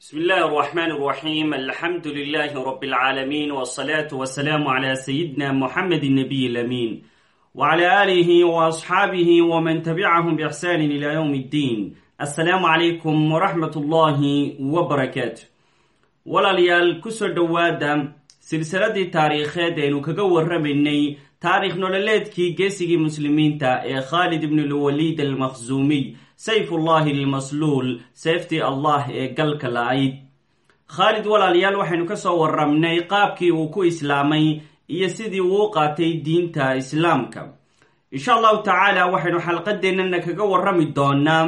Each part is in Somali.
بسم الله الرحمن الرحيم الحمد لله رب العالمين والصلاة والسلام على سيدنا محمد النبي الأمين وعلى آله وأصحابه ومن تبعهم بإحسان إلى يوم الدين السلام عليكم ورحمة الله وبركاته walaalyaal kusoo dhowaada silsiladii taariikheed aynu kaga warramaynay taarikh nololeedkii geesigii muslimiinta ee khaalid ibn lwaliid almakhzuumiy sayfullahi almasluul seeftii allah ee galka la-ayd. Khaalid walaalayaal waxaynu ka soo warramnay qaabkii uu ku islaamay iyo sidii uu u qaatay diinta islaamka. Insha allahu tacaala waxaynu xalqadeennana kaga warrami doonaa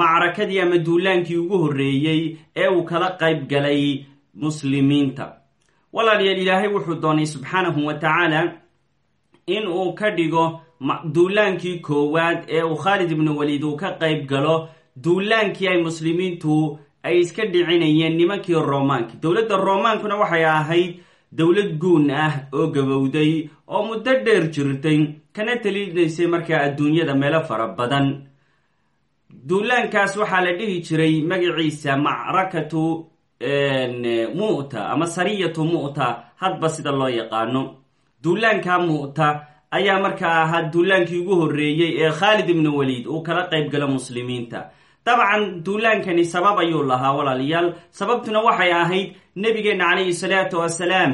macrakadii ama duulaankii ugu horreeyey ee uu kala qayb galay muslimiinta. Walaalayaal ilaahay wuxuu doonay subxaanahu wa tacaala in uu ka dhigo duulaankii koowaad ee uu khaalid ibnu waliid uu ka qayb galo duulaankii ay muslimiintu ay iska dhicinayeen nimankii romaanka dowladda romaankuna waxay ahayd dowlad guun ah oo gabowday oo muddo dheer jirtay kana talinaysay markaa adduunyada meelo fara badan. Duulaankaas waxaa la dhihi jiray magaciisa macrakatu mu'ta ama sariyatu mu'ta hadba sida loo yaqaano. Duulaanka mu'ta ayaa markaa ahaa duulaankii ugu horreeyey ee khaalid ibnu waliid uu kala qayb galo muslimiinta. Dabcan duulaankani sabab ayuu lahaa walaalayaal sababtuna waxay ahayd nebigeenna calayhi salaatu wasalaam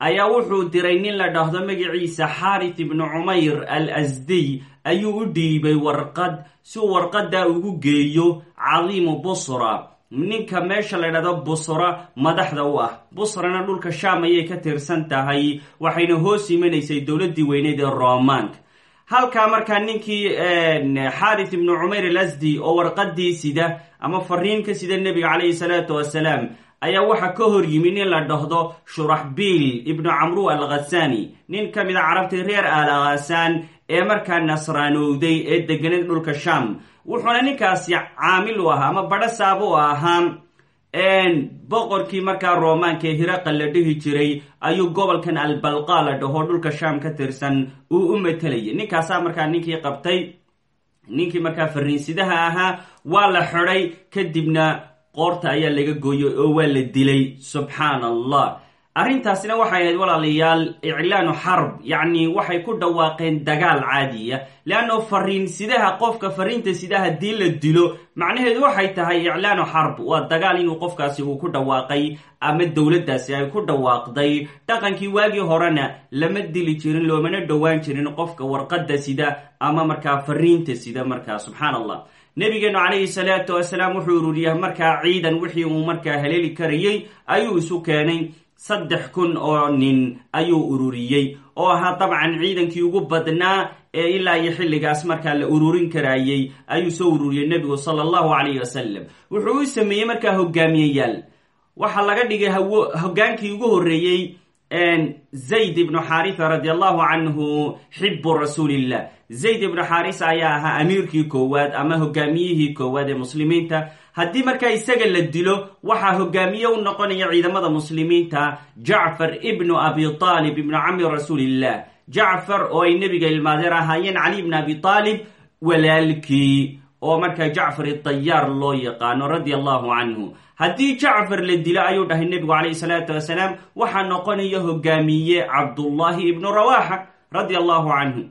ayaa wuxuu diray nin la dhahdo magaciisa xaarit ibnu cumayr al asdiy ayuu u dhiibay warqad si uu warqaddaa ugu geeyo cadiimu busra ninka meesha la dhahdo busra madaxda u ah. Busrana dhulka shaam ayay ka tirsan tahay waxayna hoos imanaysay dowladdii weyneed ee romaanka halkaa markaa ninkii xaarit ibnu cumayr al asdi oo warqadii sida ama fariin ka sida nebiga calayhi salaatu wasalaam ayaa waxaa ka hor yimi nin la dhahdo shuraxbiil ibnu camru al khasani nin ka mid a carabtii reer al khasaan ee markaa nasraanowday ee deganeed dhulka sham. Wuxuuna ninkaasi caamil u ahaa ama badho saab u ahaa boqorkii markaa romaanka ee hiraqa la dhihi jiray ayuu gobolkan albalqa la dhaho dhulka sham ka tirsan uu u matalayay ninkaasaa markaa ninkii qabtay ninkii markaa fariinsidaha ahaa waa la xidhay kadibna qoorta ayaa laga gooyay oo waa la dilay subxaan allah arrintaasina waxay ahayd walaalayaal iclaanu xarb yacni waxay ku dhawaaqeen dagaal caadiya leanno fariin sidaha qofka fariinta sidaha haddii la dilo macnaheedu waxay tahay iclaanu xarb waa dagaal inuu qofkaasi uu ku dhawaaqay ama dowladdaasi ay ku dhawaaqday. Dhaqankii waagii horena lama dili jirin loomana dhowaan jirin qofka warqadda sida ama markaa fariinta sida markaa subxaan allah nabigeenu calayhi salaatu wasalaam wuxuu ururiyay markaa ciidan wixii uu markaa haleeli karayey ayuu isu keenay saddex kun oo nin ayuu ururiyey. Oo ahaa dabcan ciidankii ugu badnaa ee ilaa iyo xilligaas markaa la ururin karayey ayuu soo ururiyey nebigu sala allahu calayhi wasalam wuxuu u sameeyey markaa hogaamiyeyaal. Waxaa laga dhigay hogaankii ugu horreeyey zayd ibnu xaarisa radi allahu canhu xibu rasuulillah zayd ibnu xaarisa ayaa ahaa amiirkii koowaad ama hogaamiyihii koowaad ee muslimiinta. Haddii markaa isaga la dilo waxaa hogaamiye u noqonaya ciidamada muslimiinta jacfar ibnu abi aalib ibnu cami rasuulillah. Jacfar oo ay nebiga ilmaadeer ahaayeen cali ibn abi aalib walaalkii oo markaa jacfar idayaar loo yaqaano radia allahu canhu haddii jacfar la dilo ayuu dhahay nebigu calayhi salaatu wasalaam waxaa noqonaya hogaamiye cabdullahi ibnu rawaxa radia allahu canhu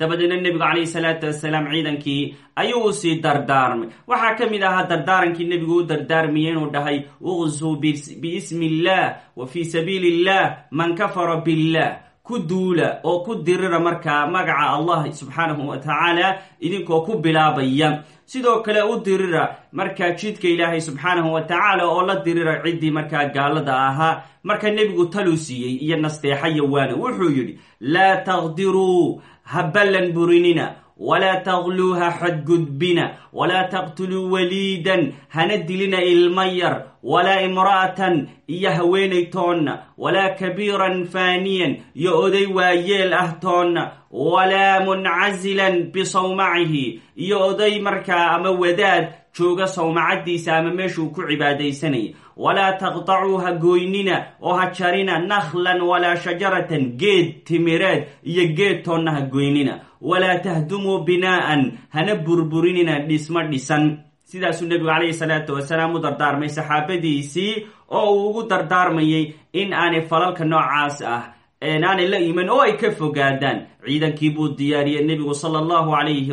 dabadeedna nebigu calayhi salaatu wasalaam ciidankii ayuu u sii dardaarmay. Waxaa ka mid ahaa dardaarankii nebigu u dardaarmayay inuu dhahay uqsuu biismi illah wa fii sabiili man kafara billah ku duula oo ku dirira markaa magaca allah subxaanahu wa tacaala idinkoo ku bilaabaya. Sidoo kale u dirira markaa jidka ilaahay subxaanahu wa tacaala oo la dirira ciddii markaa gaalada ahaa marka nebigu taluu siiyey iyo nasteexaya waana wuxuu yidhi laa taqdiruu ha ballan burinina walaa taqluuha xadgudbina walaa taqtuluu waliidan hana dilina ilma yar walaa imra'atan iyo haweenay toonna walaa kabiiran faaniyan iyo oday waayeel ah toonna walaa muncasilan bisawmacihi iyo oday markaa ama wadaad jooga sawmacaddiisa ama meeshuu ku cibaadaysanaya walaa taqtacuu ha gooynina oo ha jarina nakhlan walaa shajaratan geed timireed iyo geed toonna ha goynina. Walaa tahdumuu binaa'an hana burburinina dhismo dhisan. Sidaasuu nebigu calayhi salaatu wasalaam u dardaarmay saxaabadiisii oo uu ugu dardaarmayay in aanay falalka noocaas ah aanay la iman oo ay ka fogaadaan. Ciidankii buu diyaariyey nebigu sala allahu calayhi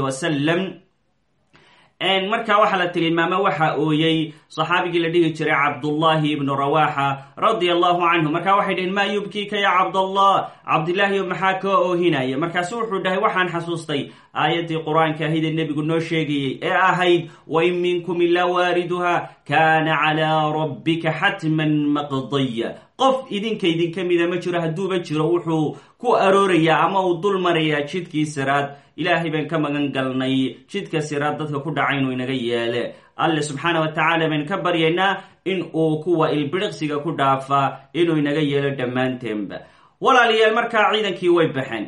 markaa waxaa la tilmaama waxa ooyey saxaabigii la dhihi jiray cabdullahi ibnu rawaxa radia allahu canhu markaa waxay dhaheen maa yubkiika ya cabdallah? Cabdillaahiyo maxaa kaa oohinaya? Markaasu wuxuu dhahay waxaan xasuustay aayaddii qur'aanka ahayd ee nebigu noo sheegayey ee ahayd wain minkum ilaa waariduha kaana calaa rabbika xatman maqdiya qof idinka idinka mida ma jiro hadduuba jiro wuxuu ku aroorayaa ama uu dul marayaa jidkii siraad. Ilaahay baan ka magan galnay jidka siraad dadka ku dhaca inuu inaga yeele. Alle subxaana wa tacaala baan ka baryaynaa in uu kuwa ilbiriqsiga ku dhaafa inuu inaga yeelo dhammaanteenba walaalayaal markaa ciidankii way baxeen.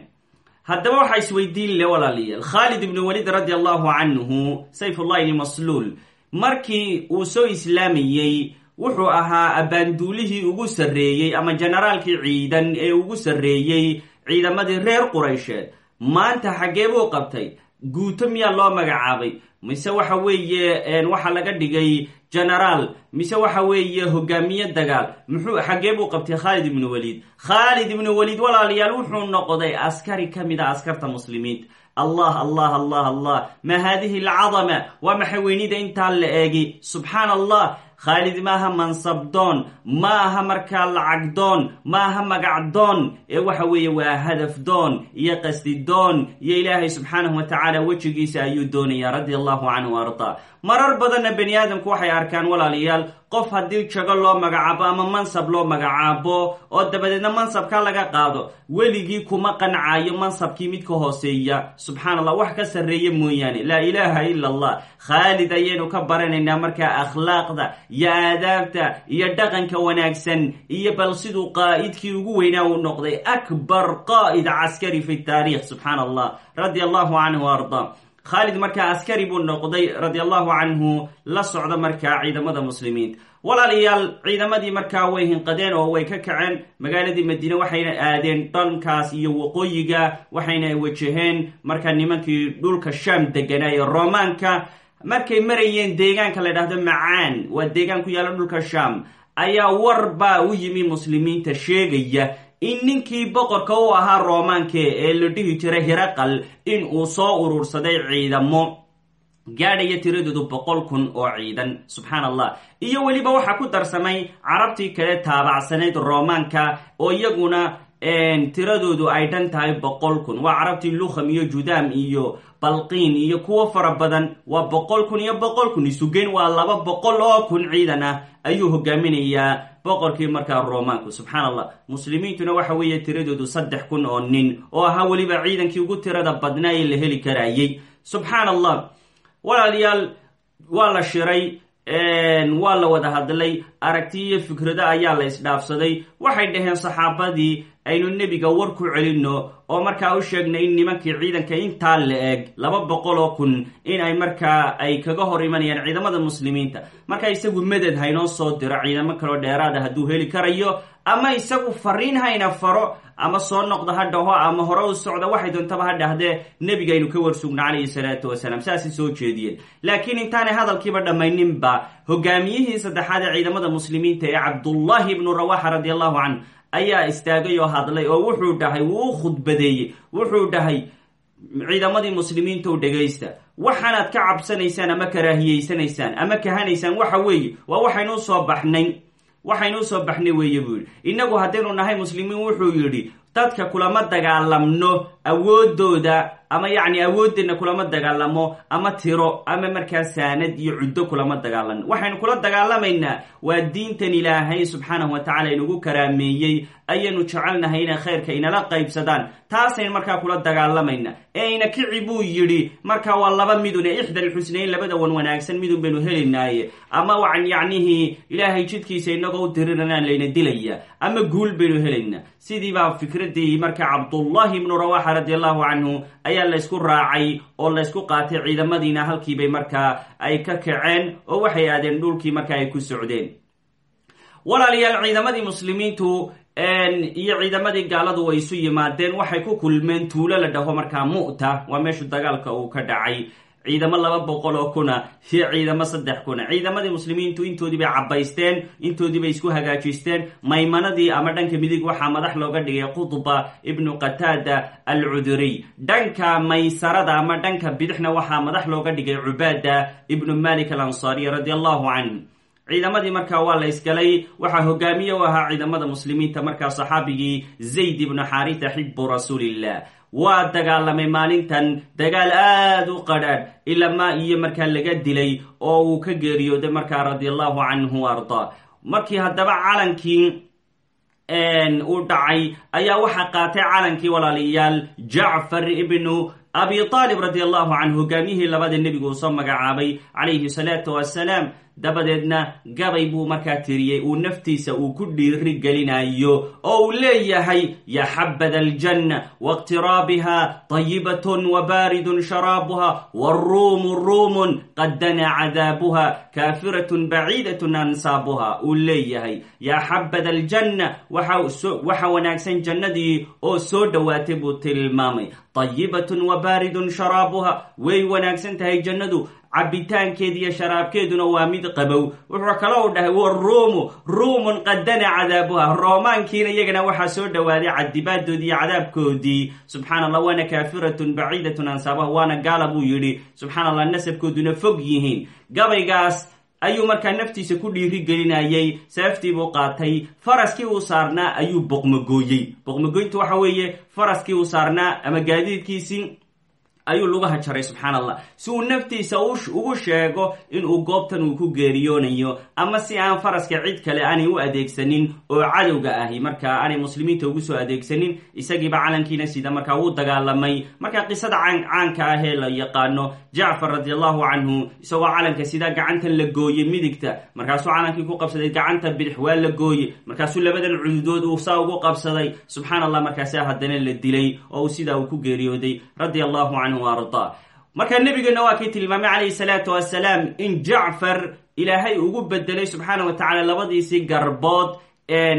Haddaba waxaa isweydiin le walaalayaal khaalid ibnu walid radi allahu canhu sayfullahi ilmasluul markii uu soo islaamayey wuxuu ahaa abbaanduulihii ugu sarreeyey ama generaalkii ciidan ee ugu sarreeyey ciidamadii reer quraysheed maanta xaggee buu qabtay guuto miyaa loo magacaabay. Mise waxa weeye waxa laga dhigay genaraal mise waxa weeye hogaamiye dagaal. Muxuu xaggee buu qabtay khaalid ibnu waliid. Khaalid ibnu waliid walaalayaal wuxuu noqday askari ka mid a askarta muslimiinta. Allah allah allah allah. Ma haadihi alcadama waa maxay weynida intaa la eegi? Subxaan allah khaalid maaha mansabdoon ma aha markaa lacagdoon ma aha magacdoon. Ee waxa weeye waa hadafdoon iyo qasdidoon iyo ilaahay subxaanahu wa tacaala wejigiisa ayuu doonaya radia allahu canhu ardaa marar badanna bani aadamku waxay arkaan walaalayaal qof haddii jago loo magacaabo ama mansab loo magacaabo oo dabadeedna mansabka laga qaado weligii kuma qancayo mansabkii mid ka hooseeya. Subxaan allah wax ka sarreeya mooyaane. Laa ilaaha ila allah khaalid ayaynu ka baranaynaa markaa akhlaaqda iyo aadaabta iyo dhaqanka wanaagsan iyo bal siduu qaa'idkii ugu weynaa uu noqday akbar qaa'id caskari fi taarikh subxaan allah radia allahu canhu arda khaalid markaa askari buu noqday radia allahu canhu la socda markaa ciidamada muslimiinta walaalayaal ciidamadii markaa way hinqadeen oo way ka kaceen. Magaaladii madiine waxayna aadeen dhankaas iyo waqooyiga waxayna wajaheen markaa nimankii dhulka shaam deganaa ee romaanka markay marayeen deegaanka la dhahdo macaan waa deegaan ku yaalla dhulka shaam ayaa war baa u yimi muslimiinta sheegaya in ninkii boqorka u ahaa roomaanke ee la dhihi jiray hiraqal in uu soo urursaday ciidamo gaadhaya tiradoodu boqol kun oo ciidan subxaan allah iyo weliba waxaa ku darsamay carabtii kale taabacsanayd roomaanka oo iyaguna tiradoodu ay dhan tahay boqol kun. Waa carabtii lukham iyo judaam iyo balqiin iyo kuwo fara badan. Waa boqol kun iyo boqol kun. Isugeen waa laba boqol oo kun ciidan ah ayuu hogaaminayaa boqorkii markaa roomaanku subxaan allah muslimiintuna waxa weeye tiradoodu saddex kun oo nin oo ahaa weliba ciidankii ugu tirada badnaa ee la heli karayay subxaan allah walaalayaal waa la shiray waa la wada hadlay. Aragti iyo fikrado ayaa la isdhaafsaday waxay dhaheen saxaabadii aynu nebiga war ku celinno oo markaa u sheegnay in nimankii ciidanka intaa la eg laba boqol oo kun in ay markaa ay kaga hor imanayaan ciidamada muslimiinta. Markaa isagu meded haynoo soo diro ciidamo kaloo dheeraada hadduu heli karayo ama isagu fariin hayna faro ama soo noqda ha dhaho ama hore u socda waxay doontaba ha dhahdee nebigaynu ka warsugno calayhi salaatu wasalaam. Saasay soo jeediyeen. Laakiin intaanay hadalkiiba dhammayninba hogaamiyihii saddexaad ee ciidamada muslimiinta ee cabdullahi ibnu rawaxa radi allahu canhu ayaa istaagay oo hadlay oo wuxuu dhahay wuu khudbadeeyey. Wuxuu dhahay ciidamadii muslimiinta u dhegaysta. Waxaanaad ka cabsanaysaan ama karaahiyeysanaysaan ama kahanaysaan waxa weeye. Waa waxaynu u soo baxnay. Waxaynu u soo baxnay weeye buu yidhi. Innagu haddaynu nahay muslimiin wuxuu yidhi dadka kulama dagaalamno awoodooda ama yacni awoodeenna kulama dagaalamo ama tiro ama markaa saanad iyo cuddo kulama dagaalano waxaynu kula dagaalamaynaa waa diintan ilaahay subxaanahu wa inugu karaameeyey ayaynu jecelnahay inay khayrka inala qaybsadaan. Taasaynu markaa kula dagaalamaynaa. Ee ina kici buu yidhi markaa waa laba midun ee ixda alxusnayn labada wan wanaagsan midun baynu helinaaye. Ama wan yacnihii ilaahay jidkiisa inagoo u layna dilaya ama guul baynu helaynaa. Sidii baa fikradii markaa cabdullahi ibnu rawaxa radi canhu ayaa laysku raacay oo laysku qaatay ciidamadiina halkiibay markaa ay ka kaceen oo waxay aadeen dhulkii markaa ay ku socdeen. Walaalayaal ciidamadii muslimiintu iyo ciidamadii gaaladu way isu yimaadeen. Waxay ku kulmeen tuulo la dhaho markaa mu'ta waa meeshu dagaalka uu ka dhacay ciidamo laba boqol oo kuna iyo ciidamo saddex kuna. Ciidamadii muslimiintu intoodii bay cabaysteen intoodii bay isku hagaajisteen. Maymanadii ama dhanka midig waxaa madax looga dhigay qudba ibnu qataada alcuduriy dhanka maysarada ama dhanka bidixna waxaa madax looga dhigay cubaada ibnu malik alansaariy radi allahu canhu ciidamadii markaa waa la ysgalay waxaa hogaamiye u ahaa ciidamada muslimiinta markaa saxaabigii zayd ibnu xaarita xibu rasuulillah waa dagaalamay maalintan. Dagaal aada u qadhaadh. Ilamaa iyo markaa laga dilay oo uu ka geeriyooday markaa radia allahu canhu ardaa markii haddaba calankii uu dhacay ayaa waxaa qaatay calankii walaalayaal jacfar ibnu abi aalib radi allahu canhu hogaamiyihii labada nebigu uu soo magacaabay calayhi salaatu wassalaam dabadeedna gabay buu markaa tiriyey uu naftiisa uu ku dhiiri gelinayo oo uu leeyahay ya xabada aljanna wاqtiraabiha طayibatn wbaridun sharaabuha wruumu ruumun qad danaa cadaabuha kaafirat baciidat ansaabuha uu leeyahay ya xabada aljanna waxa wanaagsan jannadii oo soo dhowaatay buu tilmaamay طayibatn wbaridun sharaabuha way wanaagsan tahay jannadu cabitaankeeda iyo sharaabkeeduna waa mid qabow. Wuxuu kale u dhahay waruumu ruumun qadana cadaabuha roomaankiina iyagana waxaa soo dhowaaday cadibaadoodii iyo cadaabkoodii. Subxaan waana kaafiratun baciidatun ansaabaha waana gaala buu yidhi. Subxaan nasabkooduna fog yihiin. Gabaygaas ayuu markaa naftiisa ku dhiiri gelinayay seeftii buu qaatay. Faraskii uu saarnaa ayuu boqmogooyey boqmogooyntu waxa weeye faraskii uu saarnaa ama gaadiidkiisii ayuu lugaha jaray subxaan allah si uu naftiisa ugu sheego inuu goobtan uu ku geeriyoonayo ama si aan faraska cid kale aanay u adeegsanin oo cadowga ahi marka aanay muslimiinta ugu soo adeegsanin isagiiba calankiina sida markaa wuu dagaalamay. Marka qisada caanka ah ee la yaqaano jacfar radi allahu canhu isagoo calanka sidaa gacantan la gooyey midigta. Markaasuu calankii ku qabsaday gacanta bidix waa la gooye markaasuu labadan cududood uu saa ugu qabsaday. Subxaan allah markaasa haddana la dilay oo uu sidaa uu ku geeriyooday allahu canhu arda marka nebigeena waa kii tilmaamay calayhi salaatu wasalaam in jacfar ilaahay ugu bedelay subxaana wa tacala labadiisii garbood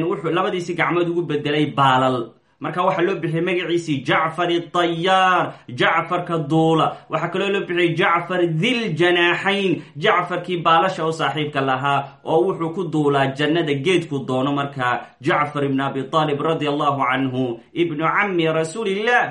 wuxuu labadiisii gacmood ugu bedelay baalal. Marka waxaa loo bixiyay magaciisii jacfar dayaar jacfarka duula. Waxaa kaloo loo bixiyay jacfar dil janaaxayn. Jacfarkii baalasha u saaxiibka lahaa oo wuxuu ku duulaa jannada geedku doono markaa jacfar ibn abi aalib radi allahu canhu ibnu cami rasuulillah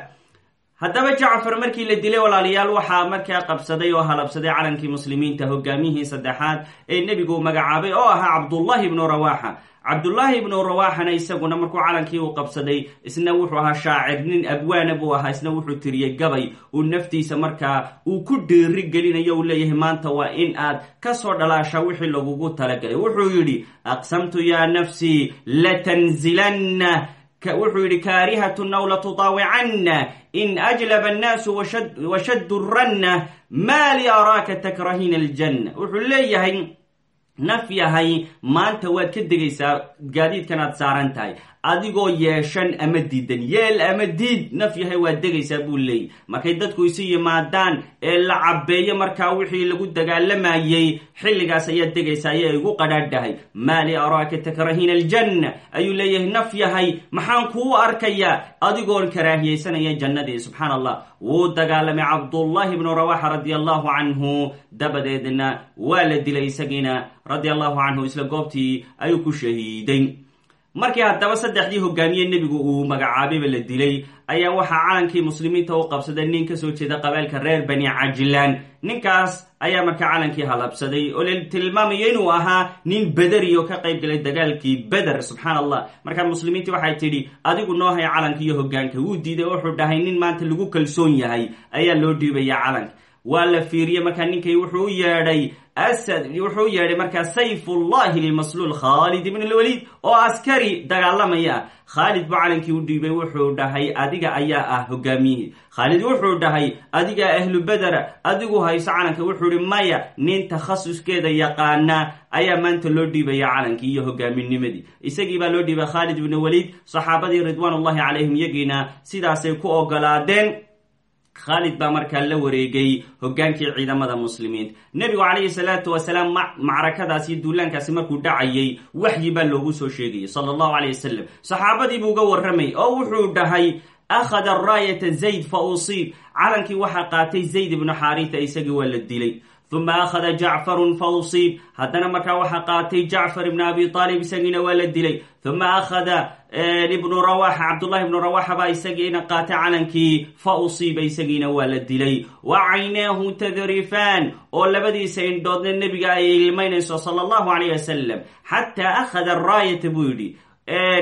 haddaba jacfar markii la dilay walaalayaal waxaa markaa qabsaday oo halabsaday calankii muslimiinta hogaamiyihii saddexaad ee nebigu magacaabay oo ahaa cabdullahi ibnu rawaxa. Cabdullaahi ibnu rawaxana isaguna markuu calankii uu qabsaday isna wuxuu ahaa shaacir nin abwaana buu ahaa isna wuxuu tiriyey gabay. Uu naftiisa markaa uu ku dhiiri gelinayo uu leeyahay maanta waa in aad ka soo dhalaasha wixii lagugu talagalay. Wuxuu yidhi aqsamtu yaa nafsii latanzilanna wuxuu yidhi kaarihatun aw latutaawicanna in ajlaba annaasu washaddu ranna maa li araaka takrahina aljanna. Wuxuu leeyahay naf yahay maanta waad ka degaysaa gaadiidkan aad saaran tahay. Adigoo yeeshan ama diidan. Yeel ama diid naf yahay waad degaysaa buu leeyay. Markay dadku isu yimaadaan ee la cabbeeyo markaa wixii lagu dagaalamayey xilligaas ayaad degaysaa ayaa igu qadhaadhahay. Maa li araaka takrahina aljanna. Ayuu leeyahay naf yahay maxaan kuu arkayaa? Adigoon karaahiyaysanaya jannadii subxaan allah wuu dagaalamay cabdullahi ibnu rawaxa radi allahu canhu dabadeedna waa la dilay isagiina radi allahu canhu isla goobtii ayuu ku shahiiday markii haddaba saddexdii hogaamiye nebigu uu magacaabayba la dilay ayaa waxaa calankii muslimiinta u qabsaday nin ka soo jeeda qabaalka reer bani cajlaan ninkaas ayaa markaa calankii halabsaday oo la tilmaamayo inuu ahaa nin bederi oo ka qayb galay dagaalkii beder subxaan allah markaa muslimiintii waxay tidhi adigu noo hay calanka iyo hogaanka wuu diiday wuxuu dhahay nin maanta lagu kalsoon yahay ayaa loo dhiibaya calanka. Waa la fiiriyey markaa ninkay wuxuu u yeedhay asad wuxuu yeedhay markaa sayfullahi lmasluul khaalid ibn lwaliid oo askari dagaalamaya. Khaalid buu calankii u dhiibay wuxuu dhahay adiga ayaa ah hogaamiyihii khaalid wuxuu dhahay adigaa ahlu bedera adigu hayso calanka. Wuxuu ihi maya nin takhasuskeeda yaqaana ayaa maanta loo dhiibaya calankii iyo hogaaminimadii isagii baa loo dhiibay khaalid ibn waliid saxaabadii ridwaan ullahi calayhim iyagiina sidaasay ku ogolaadeen khaalid baa markaa la wareegay hogaankii ciidamada muslimiinta. Nebigu calayhi salaatu wasalaam macrakadaas iyo duulaankaasi markuu dhacayay waxyi baa loogu soo sheegayay sala allahu calayh wasalam buu uga warramay oo wuxuu dhahay akhada raayata zayd fa usiib. Calankii waxaa qaatay zayd ibnu xaarita isagii waa la dilay. Uma akhada jacfarun fa usiib. Haddana markaa waxaa qaatay jacfar ibn abi aalib isagiina waa la dilay. Uma akhada ibnu rawaxa cabdullahi ibnu rawaxa baa isagiina qaatay calankii fa usiiba isagiina waa la dilay. Wa caynaahu tadrifaan oo labadiisa indhoodna nebiga ay ilmaynayso sala allahu alayh wasalam xataa akhada raayata buu yidhi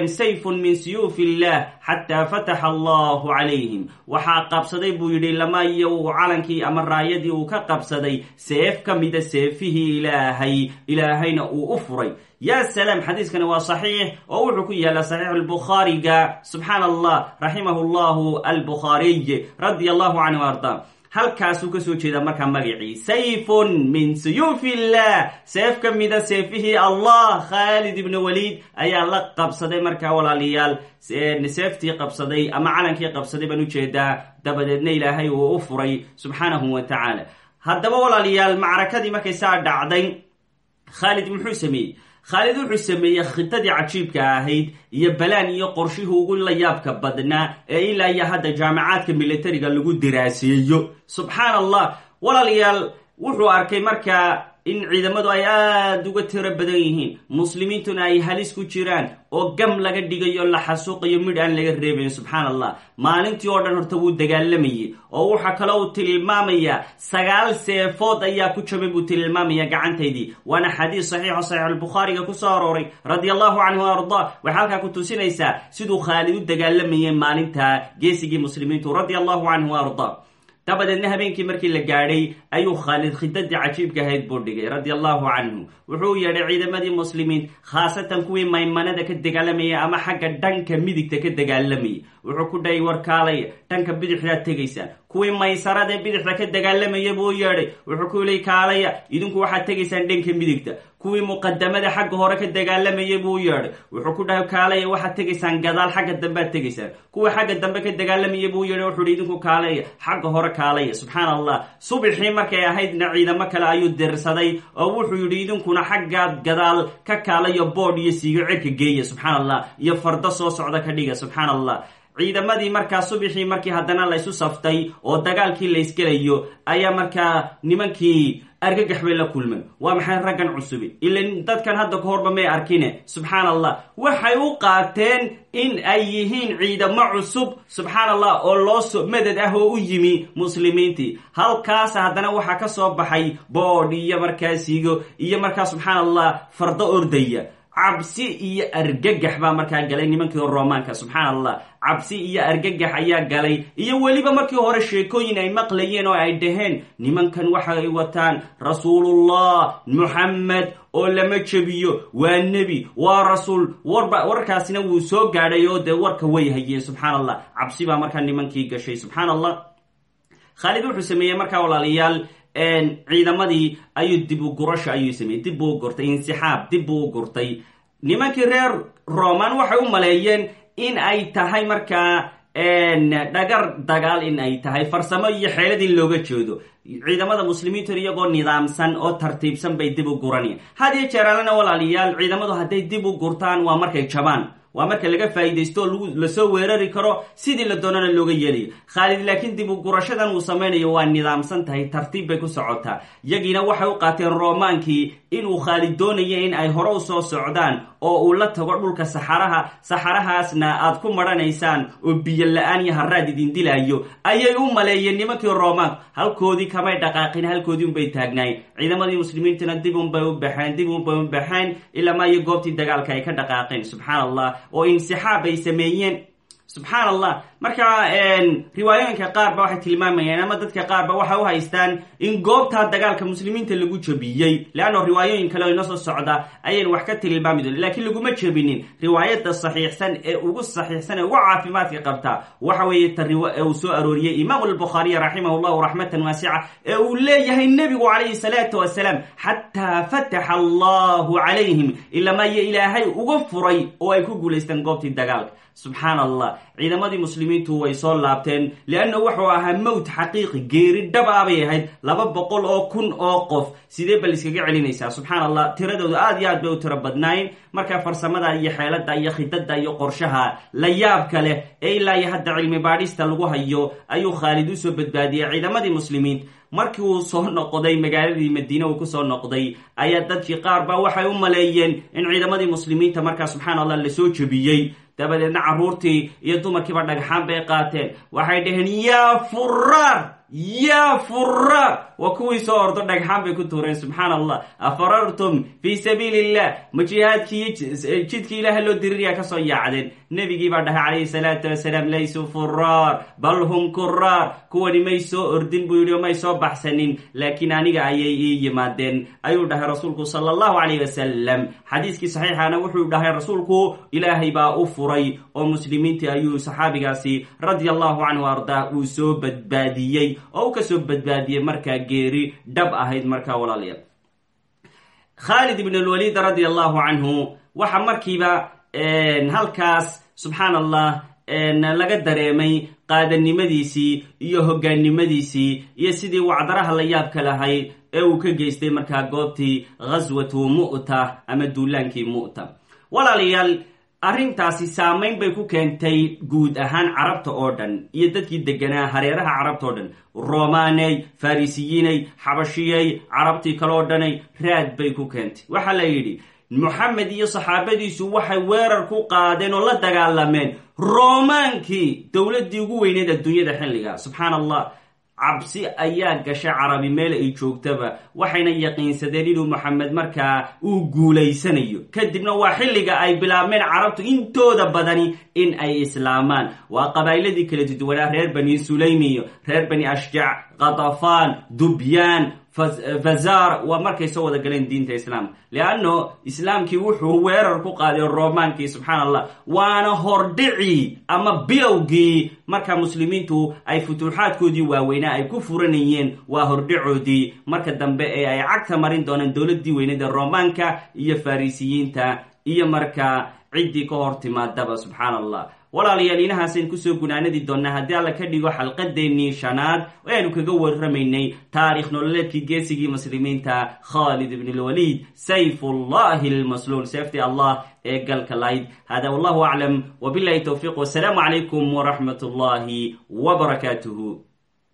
sayfun min suyuuf illah xataa fataxa allahu calayhim waxaa qabsaday buu yidhi lama iyo uu calankii ama raayadii uu ka qabsaday seef ka mida seefihii ilaahay ilaahayna uu u furay. Ya salaam xadiiskani waa saxiix oo wuxuu ku yaalla saxiix albukhaariga subxaan allah raximahu llahu albukhaariy radia allahu canhu arda halkaasuu ka soo jeedaa markaa magacii sayfun min suyuuf illah seef ka mida seefihii allah khaalid ibn waliid ayaa la qabsaday markaa walaalayaal seeftii qabsaday ama calankii qabsaday baan u jeedaa dabadeedna ilaahay uu u furay subxaanahu wa tacaala. Haddaba walaalayaal macrakadii markay saa dhacday khaalid muxuu sameeyey khaalid wuxuu sameeyey khitadii cajiibka ahayd iyo balaan iyo qorshihii ugu la yaabka badnaa ee ilaa iyo hadda jaamacaadka militariga lagu diraaseeyo subxaan allah walaalayaal wuxuu arkay markaa in ciidamadu ay aada uga tiro badan yihiin muslimiintuna ay halis ku jiraan oo gam laga dhigayo la xasuuqayo midh aan laga reebayn subxaan allah maalintii oo dhan horta wuu dagaalamayay oo waxaa kale uu tilmaamayaa sagaal seefood ayaa ku jabay buu tilmaamaya gacantaydii waana xadiis saxiixo saxiix albukhaariga ku soo arooray radia allahu canhu arda waxay halkaa ku tusinaysaa siduu khaalid u dagaalamayay maalinta geesigii muslimiintu radia allahu canhu arda dabadeedna habeenkii markii la gaadhay ayuu khaalid khidadii cajiibka ahayd buu dhigay radia canhu wuxuu yeedhay ciidamadii muslimiin khaasatan kuwii maymanada ka dagaalamayay ama xagga dhanka midigta ka dagaalamayay wuxuu ku dhahay warkaalaya dhanka bidixdaad tegaysaan kuwii maysaradae bidixda ka dagaalamaya buu yeedhay wuxuu ku yili kaalaya idinku waxaad tegaysaan dhanka midigta kuwii muqadamada xagga hore ka dagaalamaya buu yeedhay wuxuu ku dhahay kaalaya waxaad tegaysaan gadaal xagga dambead tegaysaan kuwii xagga dambe ka dagaalamaya buu yeedhay wuxuu idinku kaalaya xagga hore kaalaya subxaan allah markay ahaydna ciidamo kale ayuu dirsaday oo wuxuu yidhi idinkuna xaggaad gadaal ka kaalayo boodh iyo siigo cirka geeya subxaan allah iyo fardo soo socda ka dhiga subxaan allah ciidamadii markaa subixii markii haddana laysu saftay oo dagaalkii laysgelayo ayaa markaa nimankii argagax bay la kulmeen waa maxay raggan cusubi? Ilan dadkan hadda ka horba may arkine. Subxaan allah waxay u qaateen in ay yihiin ciidamo cusub subxaan allah oo loo madad ah oo u yimi muslimiintii halkaasa haddana waxaa ka soo baxay boodh iyo markaasigo iyo markaa subxaan allah fardo ordaya cabsi iyo argagax baa markaa galay nimankii romaanka subxaan allah cabsi iyo argagax ayaa galay. Iyo weliba markii hore sheekooyin ay maqlayeen oo ay dhaheen nimankan waxa ay wataan rasuulullah muxamed oo lama jebiyo waa nebi waa rasuul. Warba warkaasina wuu soo gaadhay oo dee warka way hayeen subxaan allah cabsi baa markaa nimankii gashay subxaan allah khaalid wuxuu sameeyey markaa walaalayaal ciidamadii ayuu dib u gurasha ayuu sameeyey. Dib buu gurtay insixaab dib buu u gurtay. Nimankii reer roman waxay u maleeyeen in ay tahay markaa dhagar dagaal in ay tahay farsamo iyo xeelad in looga jeedo ciidamada muslimiintu iyagoo nidaamsan oo tartiibsan bay dib u guranayaan had iyo jeeraalena walaalayaal ciidamadu hadday dib u gurtaan waa markay jabaan waa marka laga faa'iidaysto oo la soo weerari karo sidii la doonana looga yeelayo khaalid laakiin dib u gurashadan uu samaynayo waa nidaamsan tahay tartiib bay ku socotaa yagiina waxay u qaateen roomaankii inuu khaalid doonayo in ay hore u soo socdaan oo uu la tago dhulka saxaraha saxarahaasna aad ku marhanaysaan oo biyo la'aan iyo haraad idin dilaayo. Ayay u maleeyeen nimankii roomaanku halkoodii kamay dhaqaaqin halkoodii unbay taagnaayeen ciidamadii muslimiintuna dib unbay u baxeen dib unbay u baxeen ilaa maayo goobtii dagaalka ay ka dhaqaaqeen. Subxaan oo insixaab ay sameeyeen. Subxaan marka riwaayooyinka qaar ba waxay tilmaamayaan ama dadka qaar ba waxay u haystaan in goobtaa dagaalka muslimiinta lagu jabiyey leanno riwaayooyin kale oo soo socda ayaynu wax ka tilmaami doon lakiin laguma jabinin riwaayada saxiixsan ee ugu saxiixsan ee ugu caafimaadka qabta. Waxa weeye ta uu soo arooriyey imaamu albukhaariy raximah llahu raxmatan waasica ee uu leeyahay nebigu calayhi salaatu wasalaam xataa fataxa allahu calayhim ilamaayo ilaahay uga furay oo ay ku guulaystaan goobtii dagaalka. Subxaan ciidamadii muslimiintu way soo laabteen lianna wuxuu ahaa mowt xaqiiqi geeri dhab a bay ahayd laba boqol oo kun oo qof. Sidee bal iskaga celinaysaa? Subxaan allah tiradoodu aad iyo aad bay u tiro badnaayeen. Markaa farsamada iyo xeelada iyo khidada iyo qorshaha la yaabka leh ee ilaa iyo hadda cilmi baadhista lagu hayo ayuu khaalid u soo badbaadiyey ciidamadii muslimiin markii uu soo noqday magaaladii madiine uu ku soo noqday ayaa dadkii qaar baa waxay u maleeyeen in ciidamadii muslimiinta markaa subxaan allah la soo jebiyey dabadeedna carruurtii iyo dumarkiiba dhagxaan bay qaateen. Waxay dhaheen yaa furaar yaa furaar waa kuwii soo ordo dhagxaan bay ku tuureen subxaan allah afarartum fii sabiili illah ma jihaadkii jidkii ilaaha loo diririyaa ka soo yaacdeen. Nebigii baa dhahay calayhi salaatu wasalaam laysuu furaar bal hum kuraar kuwani may soo ordin buu yidhi oo may soo baxsanin. Laakiin aniga ayay ii yimaadeen. Ayuu dhahay rasuulku sala allahu calayh wasalam xadiiskii saxiixana wuxuu dhahay rasuulku ilaahay baa u furay. Oo muslimiintii ayuu saxaabigaasi radia allahu canhu ardaa uu soo badbaadiyey oo u ka soo badbaadiyey markaa geeri dhab ahayd markaa walaalayaal. Khaalid ibn lwaliid radia allahu canhu waxa markiiba halkaas subxaan allah laga dareemay qaadanimadiisii iyo hogaannimadiisii iyo sidii wacdaraha la yaabka lahayd ee uu ka geystay markaa goobtii ghaswatu mu'ta ama duulaankii mu'ta. Walaalayaal arrintaasi saamayn bay ku keentay guud ahaan carabta oo dhan iyo dadkii deganaa hareeraha carabta oo dhan. Romaaney farisiyiiney xabashiyey carabtii kaloo dhanay raad bay ku keentay. Waxaa la yidhi moxamed iyo saxaabadiisu waxay weerar ku qaadeen oo la dagaalameen. Roomaankii dowladdii ugu weyneed adduunyada xilliga. Subxaan allah cabsi ayaa gashay carabi meel ay joogtaba waxayna yaqiinsadeen inuu moxamed markaa uu guulaysanayo. Kadibna waa xilliga ay bilaabmeen carabtu intooda badani in ay islaamaan. Waa qabaa'iladii kala duwanaa reer bani sulaymi iyo reer bani ashjac katafaan dubyaan fazar waa markay soo wada galeen diinta islaamka leanno islaamkii wuxuu weerar ku qaaday romaankii subxaan allah waana hordhicii ama bilowgii marka muslimiintu ay futuuxaadkoodii waaweynaa ay ku furanayeen waa hordhicoodii. Marka dambe ee ay cagta marin doonaan dowladii weyneed ee romaanka iyo farisiyiinta iyo markaa ciddii ka hor timaadaba subxaan allah walaalayaal inahaasaynu ku soo gunaanadi doonnaa haddii alla ka dhigo xalqadeennii shanaad oo aynu kaga warramaynay taarikh nololeedkii geesigii muslimiinta khaalid ibn lwaliid sayfullahi lmasluul seeftii allah ee galka layd. Hada wallahu aclam wbilahi towfiiq wasalaamu calaykum wraxmat اllahi wbarakaatuh